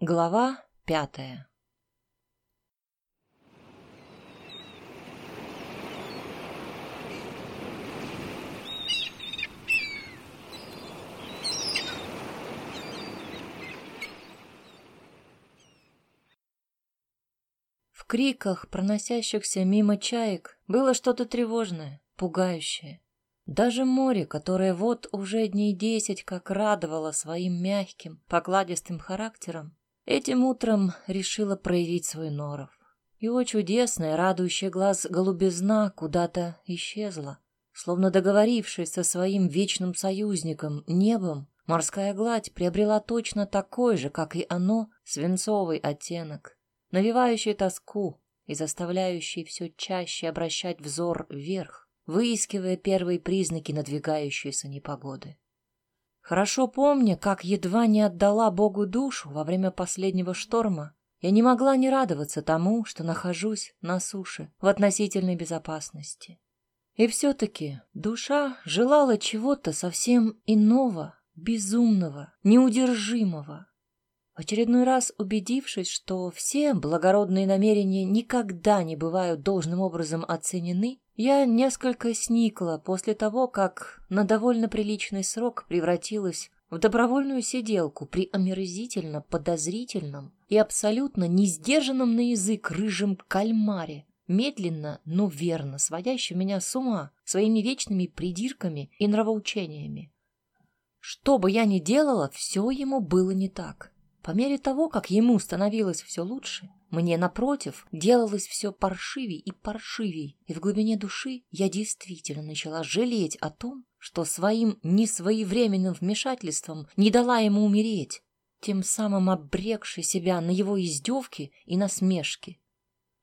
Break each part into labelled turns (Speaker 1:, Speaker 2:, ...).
Speaker 1: Глава пятая В криках, проносящихся мимо чаек, было что-то тревожное, пугающее. Даже море, которое вот уже дней десять как радовало своим мягким, покладистым характером, этим утром решило проявить свой норов. Его чудесная, радующая глаз голубизна куда-то исчезла. Словно договорившись со своим вечным союзником, небом, морская гладь приобрела точно такой же, как и оно, свинцовый оттенок, навевающий тоску и заставляющий все чаще обращать взор вверх выискивая первые признаки надвигающейся непогоды. Хорошо помня, как едва не отдала Богу душу во время последнего шторма, я не могла не радоваться тому, что нахожусь на суше в относительной безопасности. И все-таки душа желала чего-то совсем иного, безумного, неудержимого. В очередной раз убедившись, что все благородные намерения никогда не бывают должным образом оценены, я несколько сникла после того, как на довольно приличный срок превратилась в добровольную сиделку при омерзительно подозрительном и абсолютно несдержанном на язык рыжем кальмаре, медленно, но верно сводящим меня с ума своими вечными придирками и нравоучениями. Что бы я ни делала, все ему было не так. По мере того, как ему становилось все лучше, мне, напротив, делалось все паршивей и паршивей, и в глубине души я действительно начала жалеть о том, что своим несвоевременным вмешательством не дала ему умереть, тем самым обрекши себя на его издевки и насмешки.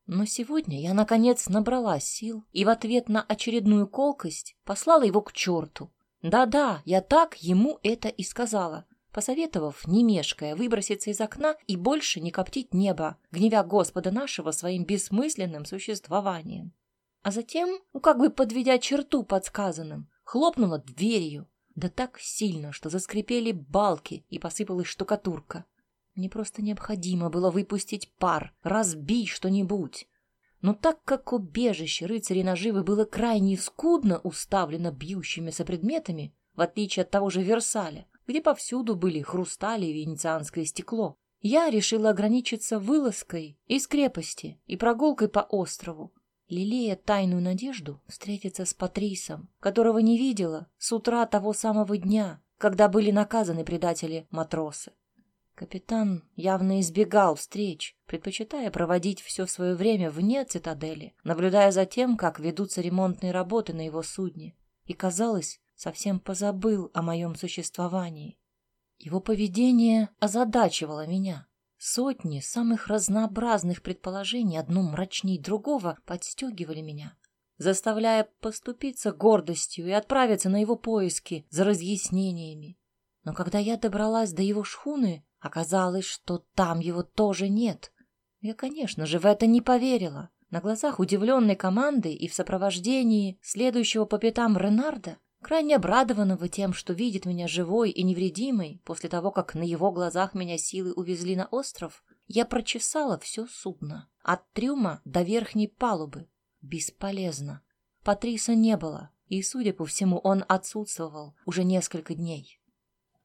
Speaker 1: Но сегодня я, наконец, набрала сил и в ответ на очередную колкость послала его к черту. Да-да, я так ему это и сказала посоветовав, не мешкая, выброситься из окна и больше не коптить небо, гневя Господа нашего своим бессмысленным существованием. А затем, ну как бы подведя черту подсказанным, хлопнула дверью, да так сильно, что заскрипели балки и посыпалась штукатурка. Мне просто необходимо было выпустить пар, разбить что-нибудь. Но так как убежище рыцарей наживы было крайне скудно уставлено бьющимися предметами, в отличие от того же Версаля, где повсюду были хрустали и венецианское стекло. Я решила ограничиться вылазкой из крепости и прогулкой по острову, лелея тайную надежду встретиться с Патрисом, которого не видела с утра того самого дня, когда были наказаны предатели-матросы. Капитан явно избегал встреч, предпочитая проводить все свое время вне цитадели, наблюдая за тем, как ведутся ремонтные работы на его судне. И, казалось, совсем позабыл о моем существовании. Его поведение озадачивало меня. Сотни самых разнообразных предположений, одно мрачней другого, подстегивали меня, заставляя поступиться гордостью и отправиться на его поиски за разъяснениями. Но когда я добралась до его шхуны, оказалось, что там его тоже нет. Я, конечно же, в это не поверила. На глазах удивленной команды и в сопровождении следующего по пятам Ренарда крайне обрадованного тем, что видит меня живой и невредимой, после того, как на его глазах меня силы увезли на остров, я прочесала все судно, от трюма до верхней палубы. Бесполезно. Патриса не было, и, судя по всему, он отсутствовал уже несколько дней.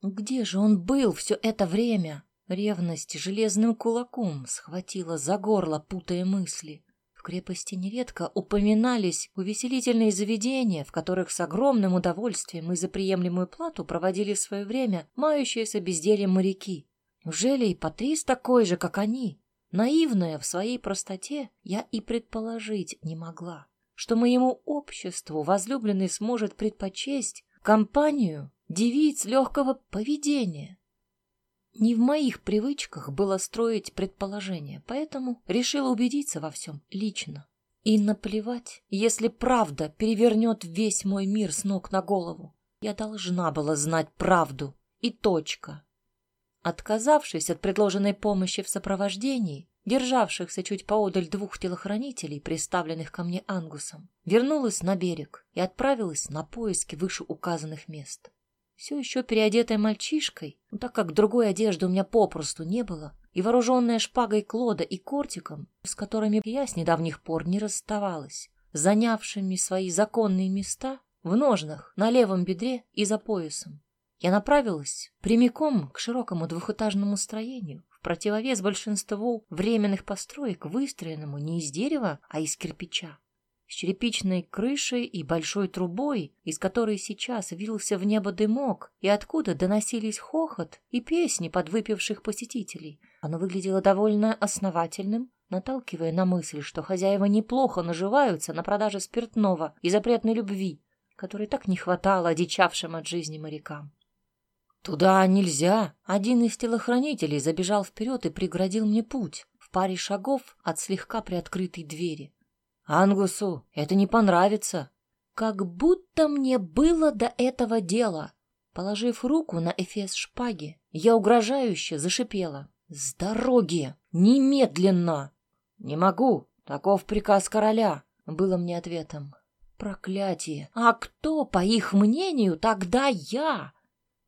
Speaker 1: Где же он был все это время? Ревность железным кулаком схватила за горло, путая мысли. В крепости нередко упоминались увеселительные заведения, в которых с огромным удовольствием и за приемлемую плату проводили свое время мающиеся бездельем моряки. Неужели и Патрис такой же, как они? Наивная в своей простоте, я и предположить не могла, что моему обществу возлюбленный сможет предпочесть компанию девиц легкого поведения. Не в моих привычках было строить предположения, поэтому решила убедиться во всем лично. И наплевать, если правда перевернет весь мой мир с ног на голову. Я должна была знать правду. И точка. Отказавшись от предложенной помощи в сопровождении, державшихся чуть поодаль двух телохранителей, приставленных ко мне ангусом, вернулась на берег и отправилась на поиски вышеуказанных мест все еще переодетая мальчишкой, но так как другой одежды у меня попросту не было, и вооруженная шпагой Клода и Кортиком, с которыми я с недавних пор не расставалась, занявшими свои законные места в ножнах, на левом бедре и за поясом. Я направилась прямиком к широкому двухэтажному строению, в противовес большинству временных построек, выстроенному не из дерева, а из кирпича с черепичной крышей и большой трубой, из которой сейчас вился в небо дымок, и откуда доносились хохот и песни подвыпивших посетителей. Оно выглядело довольно основательным, наталкивая на мысль, что хозяева неплохо наживаются на продаже спиртного и запретной любви, которой так не хватало одичавшим от жизни морякам. «Туда нельзя!» Один из телохранителей забежал вперед и преградил мне путь в паре шагов от слегка приоткрытой двери. Ангусу это не понравится. Как будто мне было до этого дела. Положив руку на эфес шпаги, я угрожающе зашипела. «С дороги! Немедленно!» «Не могу! Таков приказ короля!» — было мне ответом. «Проклятие! А кто, по их мнению, тогда я?»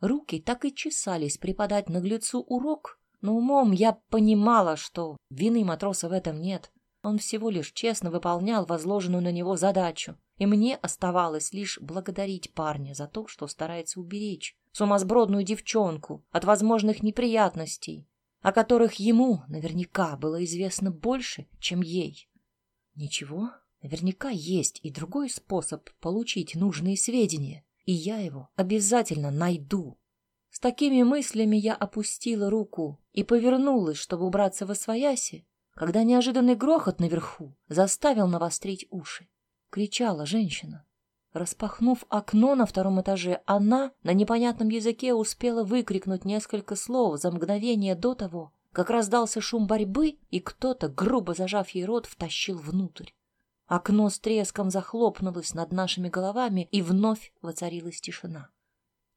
Speaker 1: Руки так и чесались преподать наглецу урок, но умом я понимала, что вины матроса в этом нет. Он всего лишь честно выполнял возложенную на него задачу, и мне оставалось лишь благодарить парня за то, что старается уберечь сумасбродную девчонку от возможных неприятностей, о которых ему наверняка было известно больше, чем ей. Ничего, наверняка есть и другой способ получить нужные сведения, и я его обязательно найду. С такими мыслями я опустила руку и повернулась, чтобы убраться во свояси, когда неожиданный грохот наверху заставил навострить уши. Кричала женщина. Распахнув окно на втором этаже, она на непонятном языке успела выкрикнуть несколько слов за мгновение до того, как раздался шум борьбы, и кто-то, грубо зажав ей рот, втащил внутрь. Окно с треском захлопнулось над нашими головами, и вновь воцарилась тишина.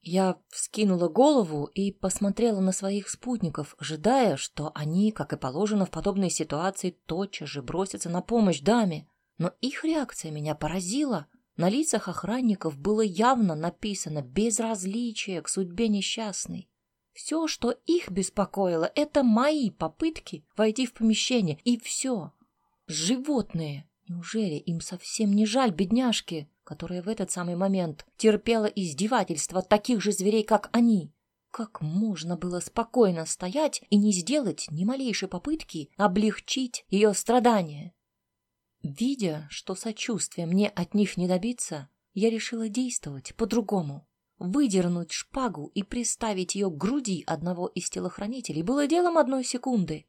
Speaker 1: Я вскинула голову и посмотрела на своих спутников, ожидая, что они, как и положено в подобной ситуации, тотчас же бросятся на помощь даме. Но их реакция меня поразила. На лицах охранников было явно написано безразличие к судьбе несчастной. Все, что их беспокоило, это мои попытки войти в помещение, и все. Животные. Неужели им совсем не жаль, бедняжки? Которая в этот самый момент терпела издевательства таких же зверей, как они. Как можно было спокойно стоять и не сделать ни малейшей попытки облегчить ее страдания? Видя, что сочувствия мне от них не добиться, я решила действовать по-другому. Выдернуть шпагу и приставить ее к груди одного из телохранителей было делом одной секунды.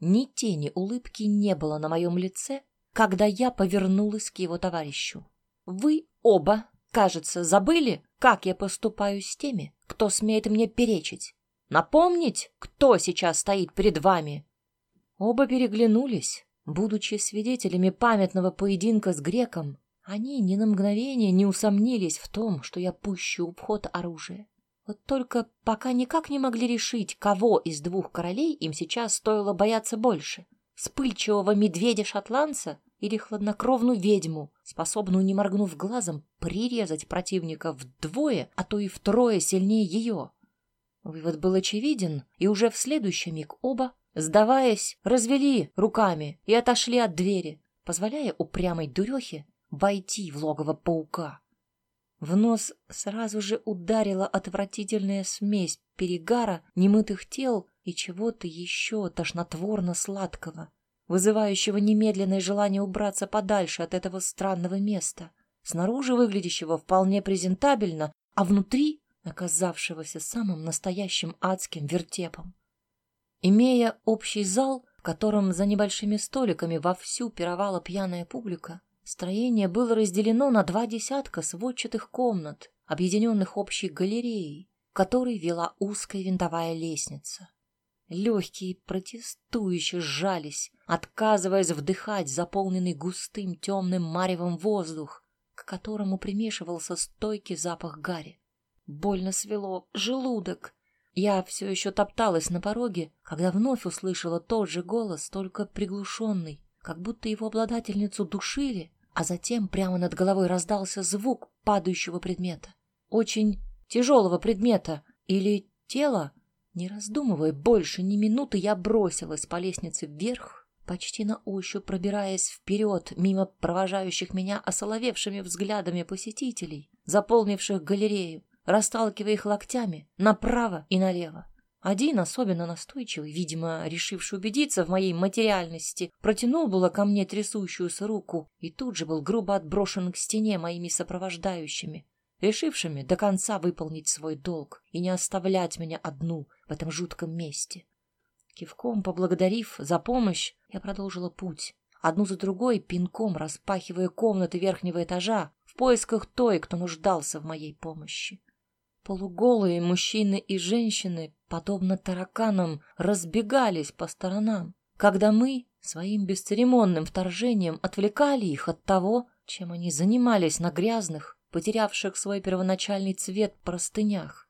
Speaker 1: Ни тени улыбки не было на моем лице, когда я повернулась к его товарищу. Вы оба, кажется, забыли, как я поступаю с теми, кто смеет мне перечить. Напомнить, кто сейчас стоит перед вами?» Оба переглянулись, будучи свидетелями памятного поединка с греком. Они ни на мгновение не усомнились в том, что я пущу в ход оружие. Вот только пока никак не могли решить, кого из двух королей им сейчас стоило бояться больше — вспыльчивого медведя-шотландца или хладнокровную ведьму, способную, не моргнув глазом, прирезать противника вдвое, а то и втрое сильнее ее. Вывод был очевиден, и уже в следующий миг оба, сдаваясь, развели руками и отошли от двери, позволяя упрямой дурехе войти в логово паука. В нос сразу же ударила отвратительная смесь перегара, немытых тел и чего-то еще тошнотворно-сладкого вызывающего немедленное желание убраться подальше от этого странного места, снаружи выглядящего вполне презентабельно, а внутри оказавшегося самым настоящим адским вертепом. Имея общий зал, в котором за небольшими столиками вовсю пировала пьяная публика, строение было разделено на два десятка сводчатых комнат, объединенных общей галереей, которой вела узкая винтовая лестница. Легкие протестующие сжались, отказываясь вдыхать заполненный густым темным маревом воздух, к которому примешивался стойкий запах гари. Больно свело желудок. Я все еще топталась на пороге, когда вновь услышала тот же голос, только приглушенный, как будто его обладательницу душили, а затем прямо над головой раздался звук падающего предмета. Очень тяжелого предмета или тела, Не раздумывая больше ни минуты, я бросилась по лестнице вверх, почти на ощупь пробираясь вперед мимо провожающих меня осоловевшими взглядами посетителей, заполнивших галерею, расталкивая их локтями направо и налево. Один, особенно настойчивый, видимо, решивший убедиться в моей материальности, протянул было ко мне трясущуюся руку и тут же был грубо отброшен к стене моими сопровождающими, решившими до конца выполнить свой долг и не оставлять меня одну в этом жутком месте. Кивком поблагодарив за помощь, я продолжила путь, одну за другой пинком распахивая комнаты верхнего этажа в поисках той, кто нуждался в моей помощи. Полуголые мужчины и женщины, подобно тараканам, разбегались по сторонам, когда мы своим бесцеремонным вторжением отвлекали их от того, чем они занимались на грязных, потерявших свой первоначальный цвет простынях.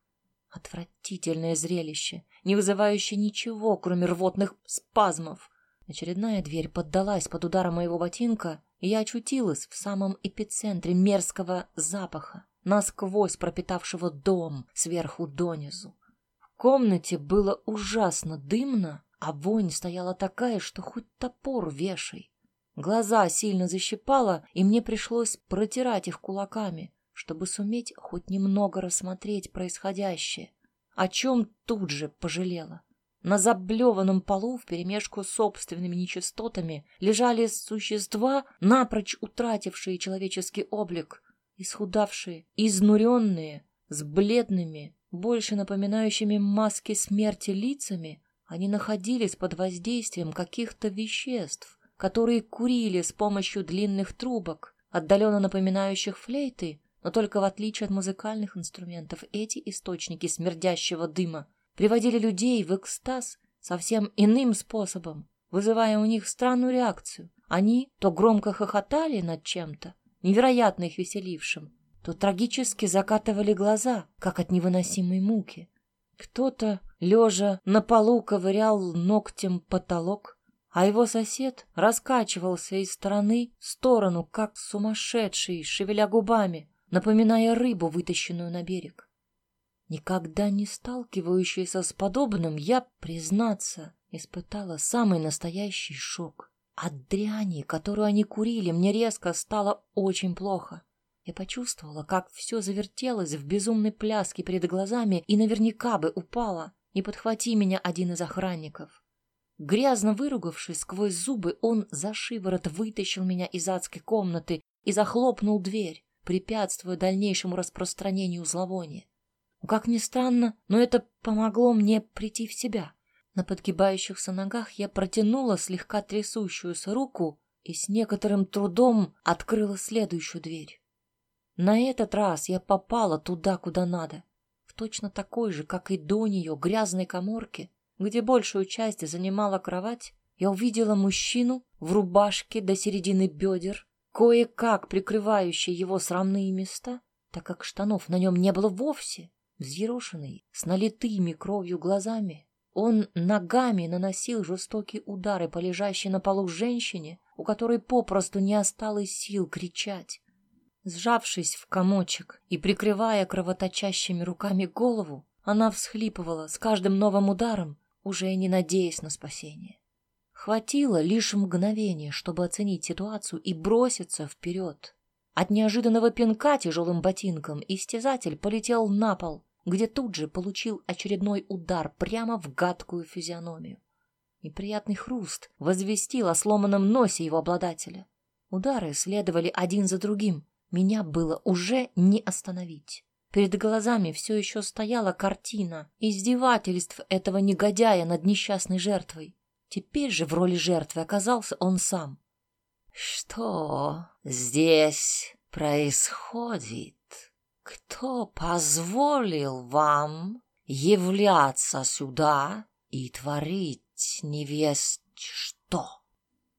Speaker 1: Отвратительное зрелище, не вызывающее ничего, кроме рвотных спазмов. Очередная дверь поддалась под ударом моего ботинка, и я очутилась в самом эпицентре мерзкого запаха насквозь пропитавшего дом сверху донизу. В комнате было ужасно дымно, а вонь стояла такая, что хоть топор вешай. Глаза сильно защипало, и мне пришлось протирать их кулаками, чтобы суметь хоть немного рассмотреть происходящее, о чем тут же пожалела. На заблеванном полу вперемешку с собственными нечистотами лежали существа, напрочь утратившие человеческий облик, исхудавшие, изнуренные, с бледными, больше напоминающими маски смерти лицами, они находились под воздействием каких-то веществ, которые курили с помощью длинных трубок, отдаленно напоминающих флейты, но только в отличие от музыкальных инструментов эти источники смердящего дыма приводили людей в экстаз совсем иным способом, вызывая у них странную реакцию. Они то громко хохотали над чем-то, невероятно их веселившим, то трагически закатывали глаза, как от невыносимой муки. Кто-то, лежа на полу, ковырял ногтем потолок, а его сосед раскачивался из стороны в сторону, как сумасшедший, шевеля губами, напоминая рыбу, вытащенную на берег. Никогда не сталкивающаяся с подобным, я, признаться, испытала самый настоящий шок. От дряни, которую они курили, мне резко стало очень плохо. Я почувствовала, как все завертелось в безумной пляске перед глазами и наверняка бы упала, не подхвати меня один из охранников. Грязно выругавшись сквозь зубы, он за шиворот вытащил меня из адской комнаты и захлопнул дверь, препятствуя дальнейшему распространению зловония. Как ни странно, но это помогло мне прийти в себя. На подгибающихся ногах я протянула слегка трясущуюся руку и с некоторым трудом открыла следующую дверь. На этот раз я попала туда, куда надо, в точно такой же, как и до нее, грязной коморке, где большую часть занимала кровать, я увидела мужчину в рубашке до середины бедер, кое-как прикрывающий его срамные места, так как штанов на нем не было вовсе, взъерошенный, с налитыми кровью глазами, он ногами наносил жестокие удары по лежащей на полу женщине, у которой попросту не осталось сил кричать. Сжавшись в комочек и прикрывая кровоточащими руками голову, она всхлипывала с каждым новым ударом, уже не надеясь на спасение. Хватило лишь мгновения, чтобы оценить ситуацию и броситься вперед. От неожиданного пинка тяжелым ботинком истязатель полетел на пол, где тут же получил очередной удар прямо в гадкую физиономию. Неприятный хруст возвестил о сломанном носе его обладателя. Удары следовали один за другим. Меня было уже не остановить. Перед глазами все еще стояла картина издевательств этого негодяя над несчастной жертвой. Теперь же в роли жертвы оказался он сам. «Что здесь происходит?» Кто позволил вам являться сюда и творить невесть что?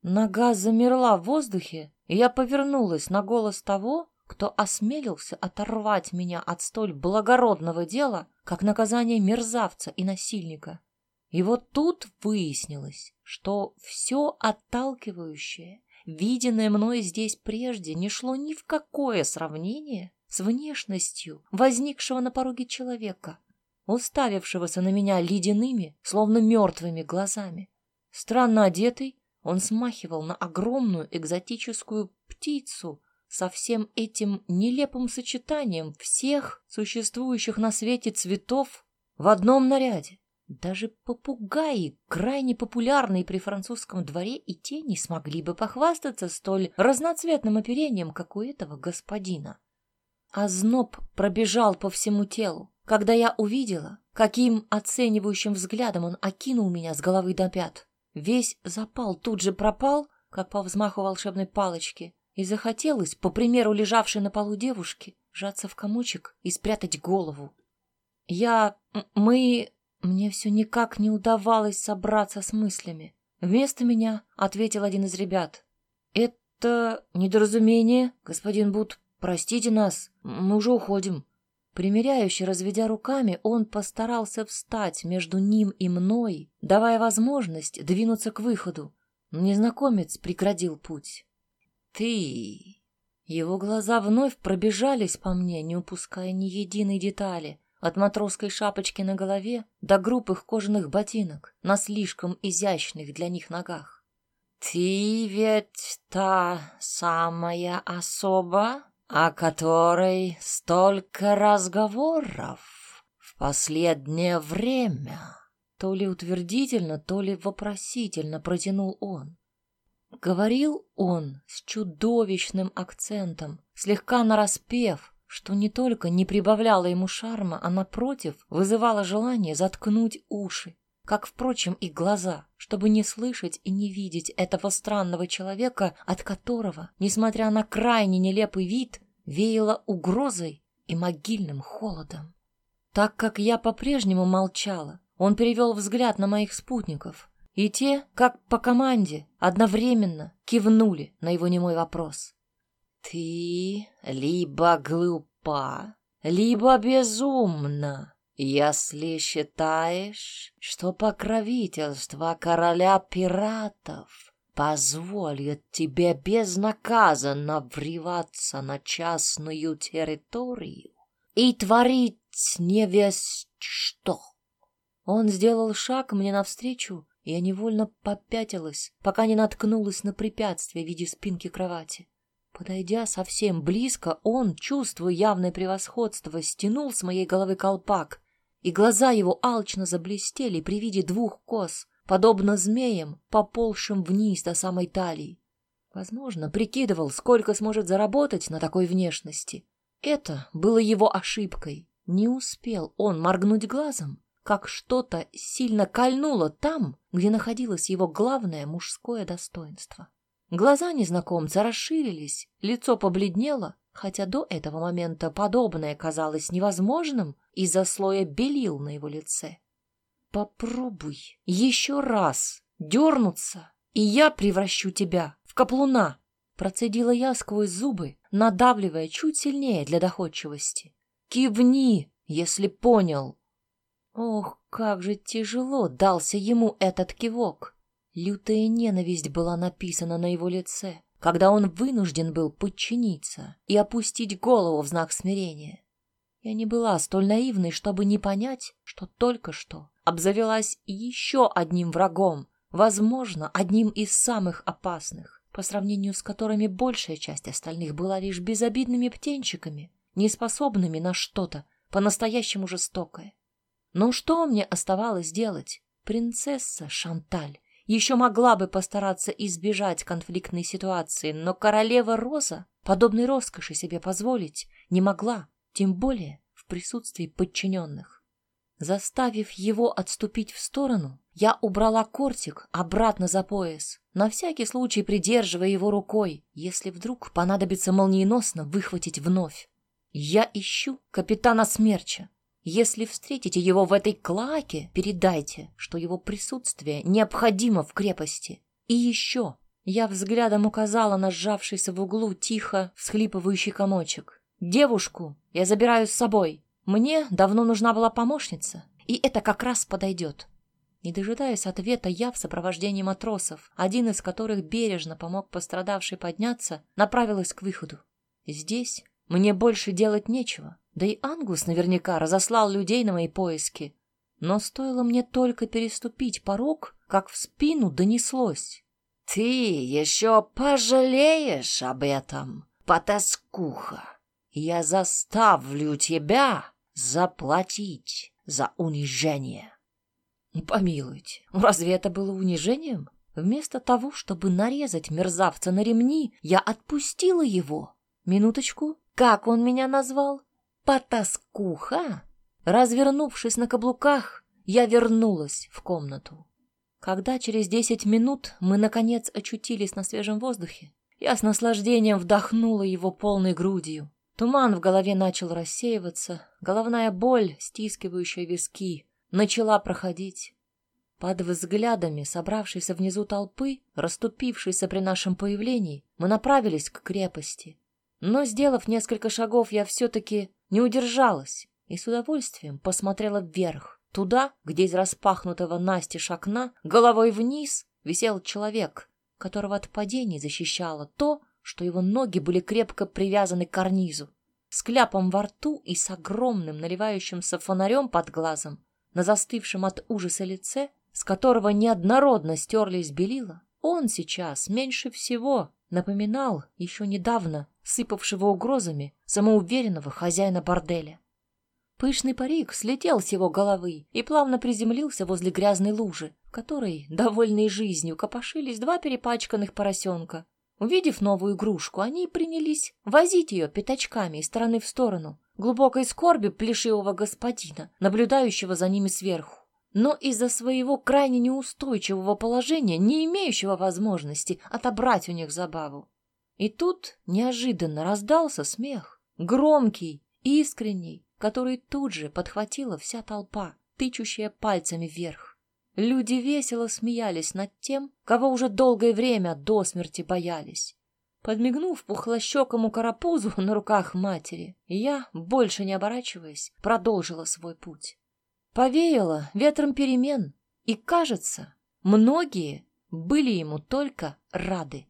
Speaker 1: Нога замерла в воздухе, и я повернулась на голос того, кто осмелился оторвать меня от столь благородного дела, как наказание мерзавца и насильника. И вот тут выяснилось, что все отталкивающее, виденное мной здесь прежде, не шло ни в какое сравнение с внешностью возникшего на пороге человека. уставившегося на меня ледяными, словно мертвыми глазами. Странно одетый, он смахивал на огромную экзотическую птицу со всем этим нелепым сочетанием всех существующих на свете цветов в одном наряде. Даже попугаи, крайне популярные при французском дворе, и те не смогли бы похвастаться столь разноцветным оперением, как у этого господина. А зноб пробежал по всему телу, когда я увидела, каким оценивающим взглядом он окинул меня с головы до пят. Весь запал тут же пропал, как по взмаху волшебной палочки, и захотелось, по примеру лежавшей на полу девушки, сжаться в комочек и спрятать голову. Я... мы... Мне все никак не удавалось собраться с мыслями. Вместо меня ответил один из ребят. «Это недоразумение, господин Бут. Простите нас, мы уже уходим». Примеряюще разведя руками, он постарался встать между ним и мной, давая возможность двинуться к выходу. Но незнакомец преградил путь. «Ты...» Его глаза вновь пробежались по мне, не упуская ни единой детали, от матросской шапочки на голове до грубых кожаных ботинок на слишком изящных для них ногах. «Ты ведь та самая особа, о которой столько разговоров в последнее время?» То ли утвердительно, то ли вопросительно протянул он. Говорил он с чудовищным акцентом, слегка нараспев, что не только не прибавляло ему шарма, а, напротив, вызывало желание заткнуть уши, как, впрочем, и глаза, чтобы не слышать и не видеть этого странного человека, от которого, несмотря на крайне нелепый вид, веяло угрозой и могильным холодом. Так как я по-прежнему молчала, он перевел взгляд на моих спутников, и те, как по команде, одновременно кивнули на его немой вопрос. Ты либо глупа, либо безумна, если считаешь, что покровительство короля пиратов позволит тебе безнаказанно врываться на частную территорию и творить невесть что. Он сделал шаг мне навстречу, и я невольно попятилась, пока не наткнулась на препятствие в виде спинки кровати. Подойдя совсем близко, он, чувствуя явное превосходство, стянул с моей головы колпак, и глаза его алчно заблестели при виде двух кос, подобно змеям, поползшим вниз до самой талии. Возможно, прикидывал, сколько сможет заработать на такой внешности. Это было его ошибкой. Не успел он моргнуть глазом, как что-то сильно кольнуло там, где находилось его главное мужское достоинство. Глаза незнакомца расширились, лицо побледнело, хотя до этого момента подобное казалось невозможным из-за слоя белил на его лице. «Попробуй еще раз дернуться, и я превращу тебя в каплуна!» Процедила я сквозь зубы, надавливая чуть сильнее для доходчивости. «Кивни, если понял!» Ох, как же тяжело дался ему этот кивок! Лютая ненависть была написана на его лице, когда он вынужден был подчиниться и опустить голову в знак смирения. Я не была столь наивной, чтобы не понять, что только что обзавелась еще одним врагом, возможно, одним из самых опасных, по сравнению с которыми большая часть остальных была лишь безобидными птенчиками, неспособными на что-то по-настоящему жестокое. Но что мне оставалось делать? Принцесса Шанталь еще могла бы постараться избежать конфликтной ситуации, но королева Роза подобной роскоши себе позволить не могла, тем более в присутствии подчиненных. Заставив его отступить в сторону, я убрала кортик обратно за пояс, на всякий случай придерживая его рукой, если вдруг понадобится молниеносно выхватить вновь. Я ищу капитана Смерча, если встретите его в этой клаке, передайте, что его присутствие необходимо в крепости. И еще я взглядом указала на сжавшийся в углу тихо всхлипывающий комочек. Девушку я забираю с собой. Мне давно нужна была помощница, и это как раз подойдет. Не дожидаясь ответа, я в сопровождении матросов, один из которых бережно помог пострадавшей подняться, направилась к выходу. Здесь мне больше делать нечего. Да и Ангус наверняка разослал людей на мои поиски. Но стоило мне только переступить порог, как в спину донеслось. «Ты еще пожалеешь об этом, потаскуха! Я заставлю тебя заплатить за унижение!» Помилуйте, разве это было унижением? Вместо того, чтобы нарезать мерзавца на ремни, я отпустила его. Минуточку, как он меня назвал? Потаскуха? Развернувшись на каблуках, я вернулась в комнату. Когда через десять минут мы, наконец, очутились на свежем воздухе, я с наслаждением вдохнула его полной грудью. Туман в голове начал рассеиваться, головная боль, стискивающая виски, начала проходить. Под взглядами собравшейся внизу толпы, расступившейся при нашем появлении, мы направились к крепости. Но, сделав несколько шагов, я все-таки не удержалась и с удовольствием посмотрела вверх, туда, где из распахнутого настежь окна головой вниз висел человек, которого от падений защищало то, что его ноги были крепко привязаны к карнизу. С кляпом во рту и с огромным наливающимся фонарем под глазом на застывшем от ужаса лице, с которого неоднородно стерлись белила, он сейчас меньше всего напоминал еще недавно сыпавшего угрозами самоуверенного хозяина борделя. Пышный парик слетел с его головы и плавно приземлился возле грязной лужи, в которой, довольной жизнью, копошились два перепачканных поросенка. Увидев новую игрушку, они принялись возить ее пятачками из стороны в сторону, глубокой скорби плешивого господина, наблюдающего за ними сверху. Но из-за своего крайне неустойчивого положения, не имеющего возможности отобрать у них забаву. И тут неожиданно раздался смех, громкий, искренний, который тут же подхватила вся толпа, тычущая пальцами вверх. Люди весело смеялись над тем, кого уже долгое время до смерти боялись. Подмигнув пухлощекому карапузу на руках матери, я, больше не оборачиваясь, продолжила свой путь. Повеяло ветром перемен, и, кажется, многие были ему только рады.